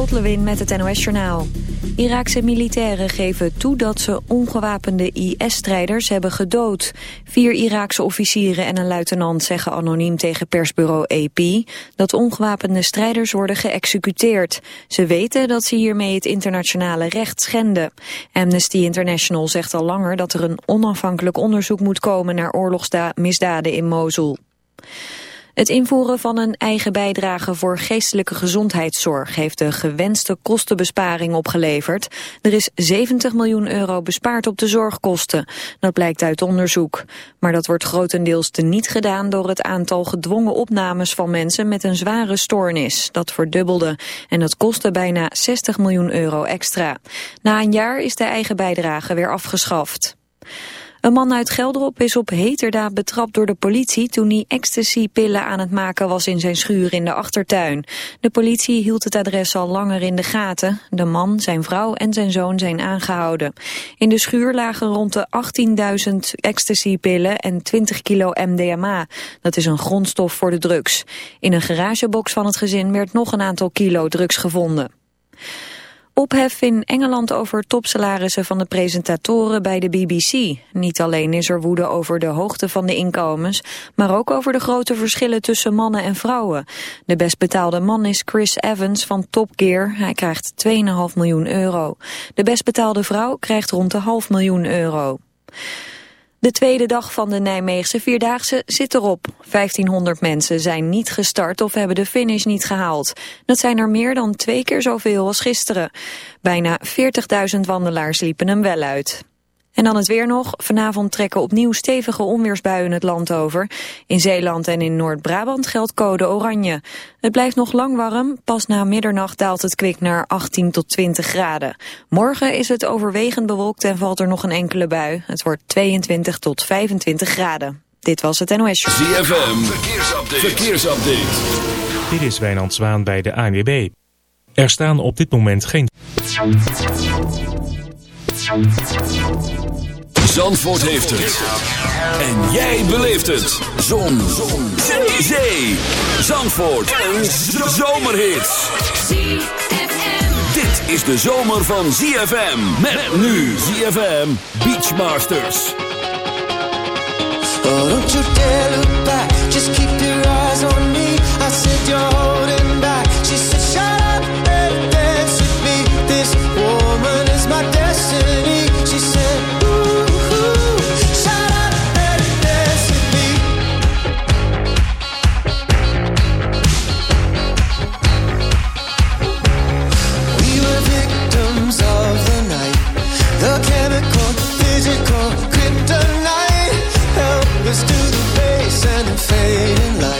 Lot met het NOS Journaal. Iraakse militairen geven toe dat ze ongewapende IS-strijders hebben gedood. Vier Iraakse officieren en een luitenant zeggen anoniem tegen persbureau AP... dat ongewapende strijders worden geëxecuteerd. Ze weten dat ze hiermee het internationale recht schenden. Amnesty International zegt al langer dat er een onafhankelijk onderzoek moet komen... naar oorlogsmisdaden in Mosul. Het invoeren van een eigen bijdrage voor geestelijke gezondheidszorg heeft de gewenste kostenbesparing opgeleverd. Er is 70 miljoen euro bespaard op de zorgkosten. Dat blijkt uit onderzoek. Maar dat wordt grotendeels niet gedaan door het aantal gedwongen opnames van mensen met een zware stoornis. Dat verdubbelde en dat kostte bijna 60 miljoen euro extra. Na een jaar is de eigen bijdrage weer afgeschaft. Een man uit Gelderop is op heterdaad betrapt door de politie toen hij ecstasypillen aan het maken was in zijn schuur in de achtertuin. De politie hield het adres al langer in de gaten. De man, zijn vrouw en zijn zoon zijn aangehouden. In de schuur lagen rond de 18.000 ecstasypillen en 20 kilo MDMA. Dat is een grondstof voor de drugs. In een garagebox van het gezin werd nog een aantal kilo drugs gevonden. Ophef in Engeland over topsalarissen van de presentatoren bij de BBC. Niet alleen is er woede over de hoogte van de inkomens, maar ook over de grote verschillen tussen mannen en vrouwen. De best betaalde man is Chris Evans van Top Gear. Hij krijgt 2,5 miljoen euro. De best betaalde vrouw krijgt rond de half miljoen euro. De tweede dag van de Nijmeegse Vierdaagse zit erop. 1500 mensen zijn niet gestart of hebben de finish niet gehaald. Dat zijn er meer dan twee keer zoveel als gisteren. Bijna 40.000 wandelaars liepen hem wel uit. En dan het weer nog. Vanavond trekken opnieuw stevige onweersbuien het land over. In Zeeland en in Noord-Brabant geldt code oranje. Het blijft nog lang warm. Pas na middernacht daalt het kwik naar 18 tot 20 graden. Morgen is het overwegend bewolkt en valt er nog een enkele bui. Het wordt 22 tot 25 graden. Dit was het NOS. ZFM, verkeersupdate. verkeersupdate. Dit is Wijnand Zwaan bij de ANWB. Er staan op dit moment geen... Zandvoort heeft het. En jij beleeft het. Zon. Zon. Zee. Zandvoort. Een zomerhit. Dit is de zomer van ZFM. Met nu ZFM Beachmasters. Oh, don't you dare look back. Just keep your eyes on me. I said you're holding back. She said shut up and dance with me. This woman is my destiny. She said and fading light.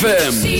ZFM.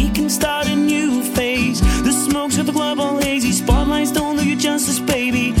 Don't do you justice, baby.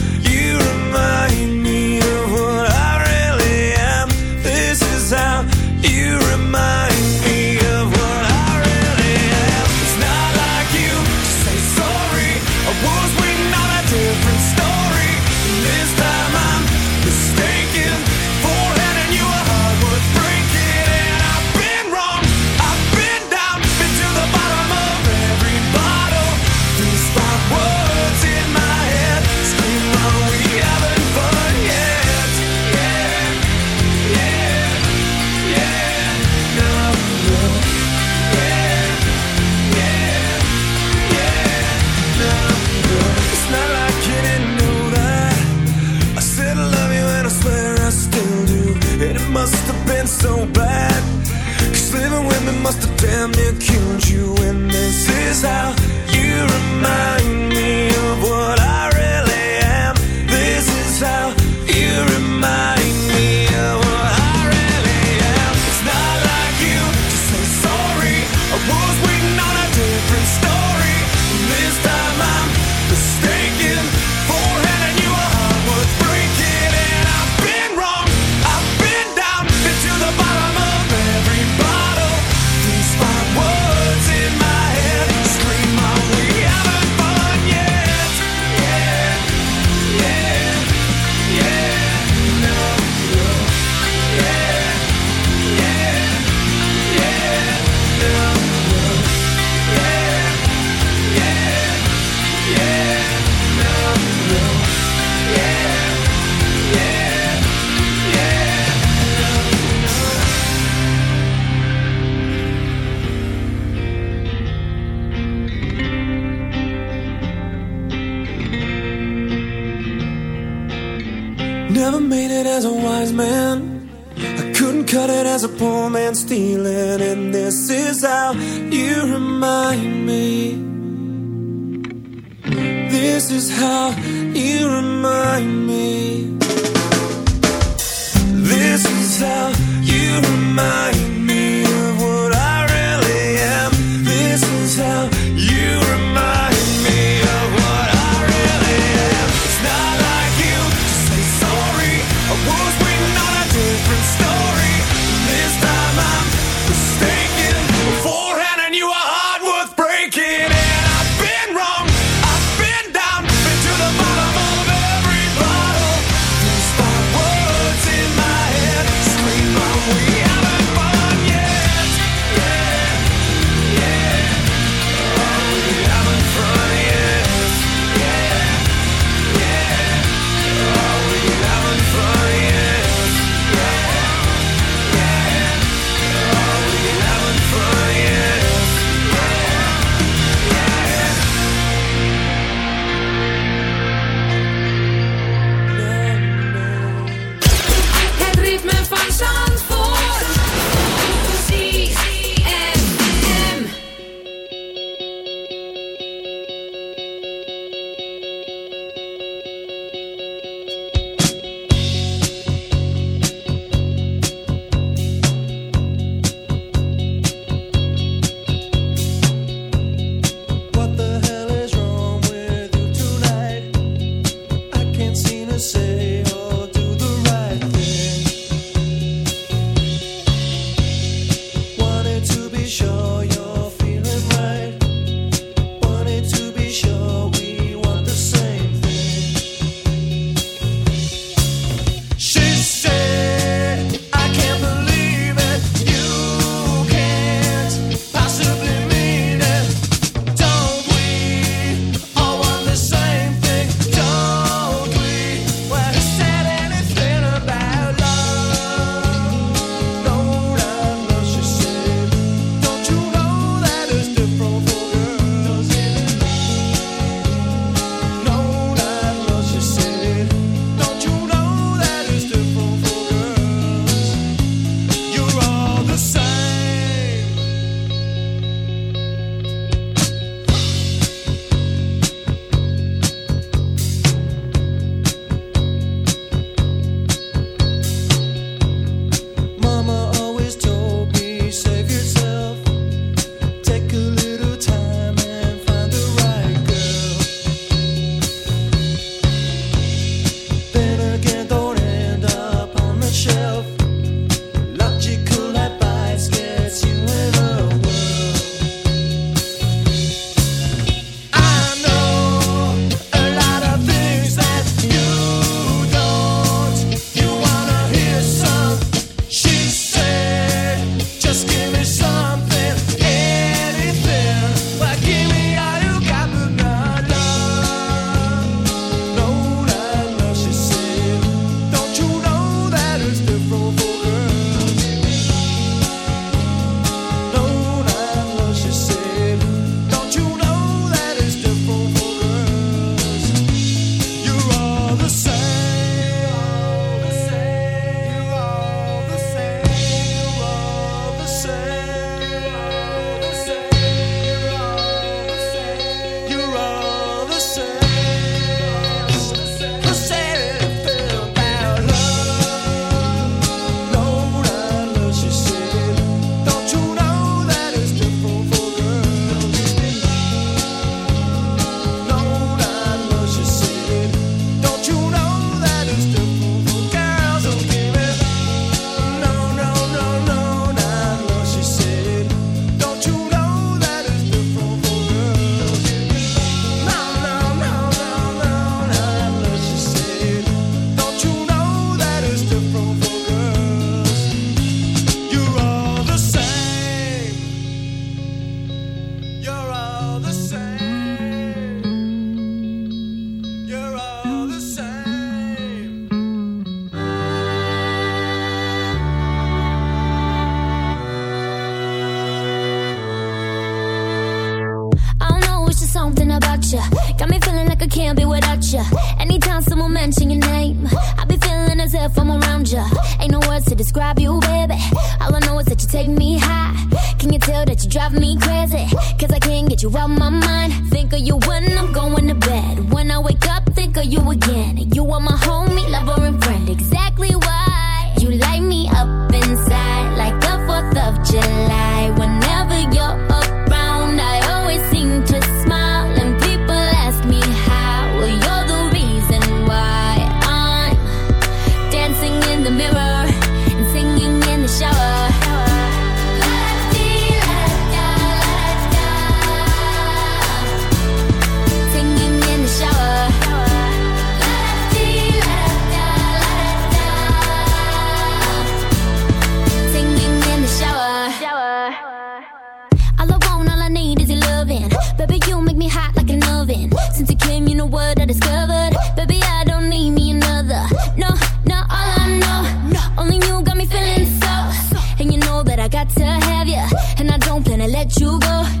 Cut it as a poor man stealing, and this is how you remind me. This is how you remind me. This is how you remind me. Let you go.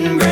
been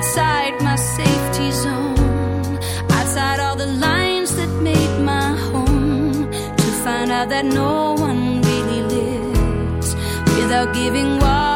outside my safety zone, outside all the lines that made my home, to find out that no one really lives without giving water.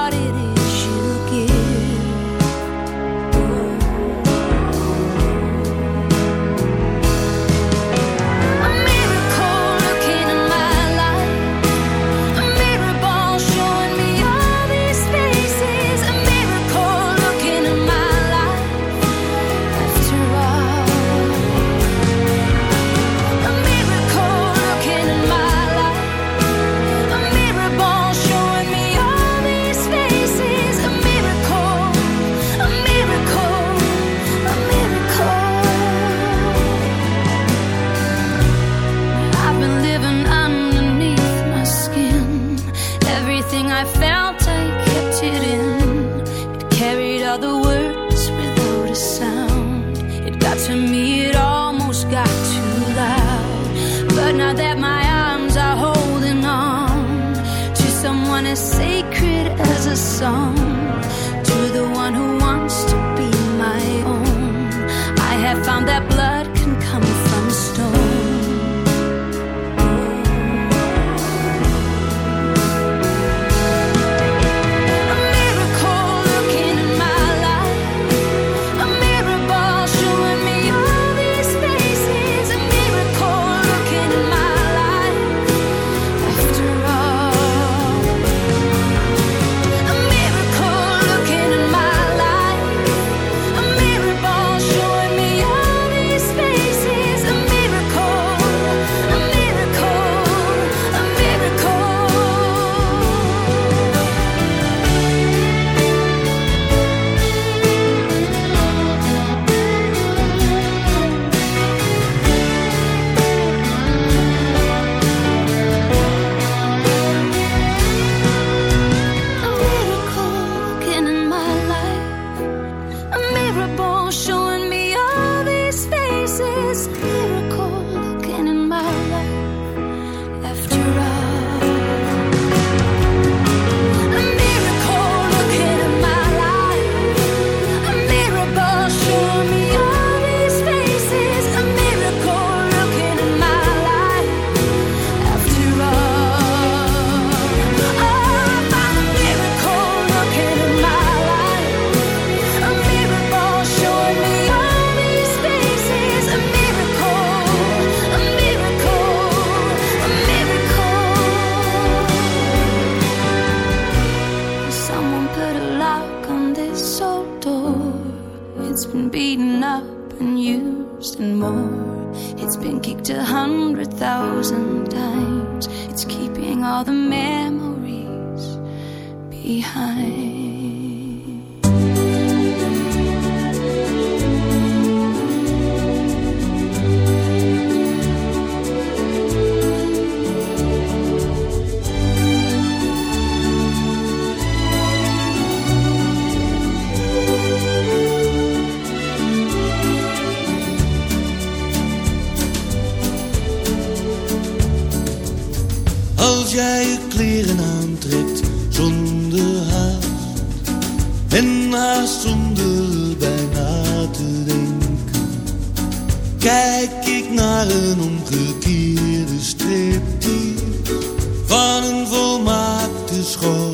En haast zonder bijna te denken, kijk ik naar een omgekeerde strip van een volmaakte school.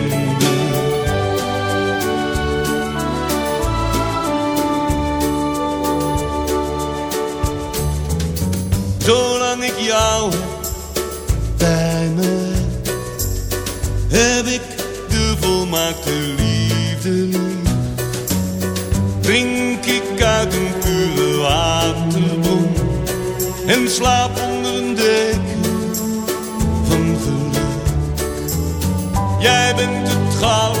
bij me heb ik de volmaakte liefde lief. Drink ik uit een pure waterboom en slaap onder een deken van geluk. Jij bent het goud